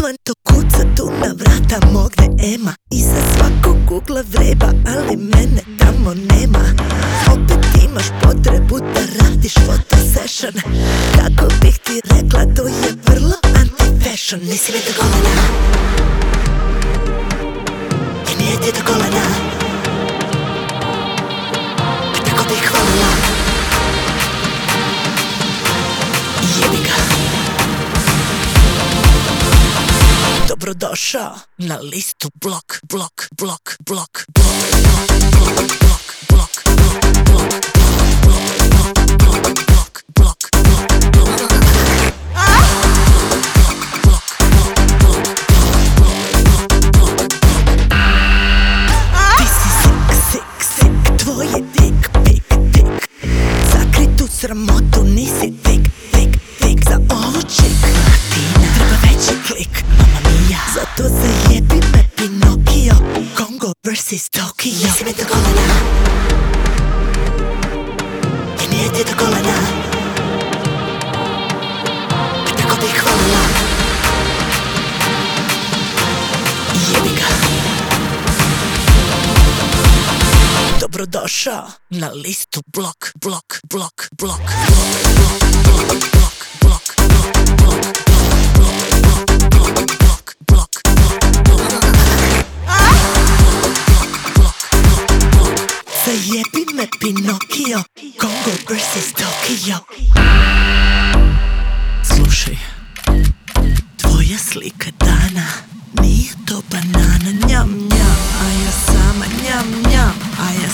To kuca tu na vrata mog ema Iza svakog kugla vreba, ali mene tamo nema. Opet imaš potrebu da radiš foto session. Kako bih ti rekla, to je vrlo anti-fashion. Nisi mi do Dobrodošao na listu blok, blok, blok, blok, blok, blok, blok, blok, blok, blok, blok, blok, blok, blok, Ti si sik, sik, sik, tvoje dik, pik, tik Zakri tu sramotu, nisi tik, zajebi me Pinokio Kongo vs Tokio Nisi mi do kolena I nije ti do kolena Tako bih hvalila Jebi ga Dobrodošao na listu blok, blok, blok, blok, blok, blok, Zajebi me Pinokio, Kongo vs Tokio. Slušaj, tvoja slika dana Nije to banana, njam, njam A ja sama, njam, njam A ja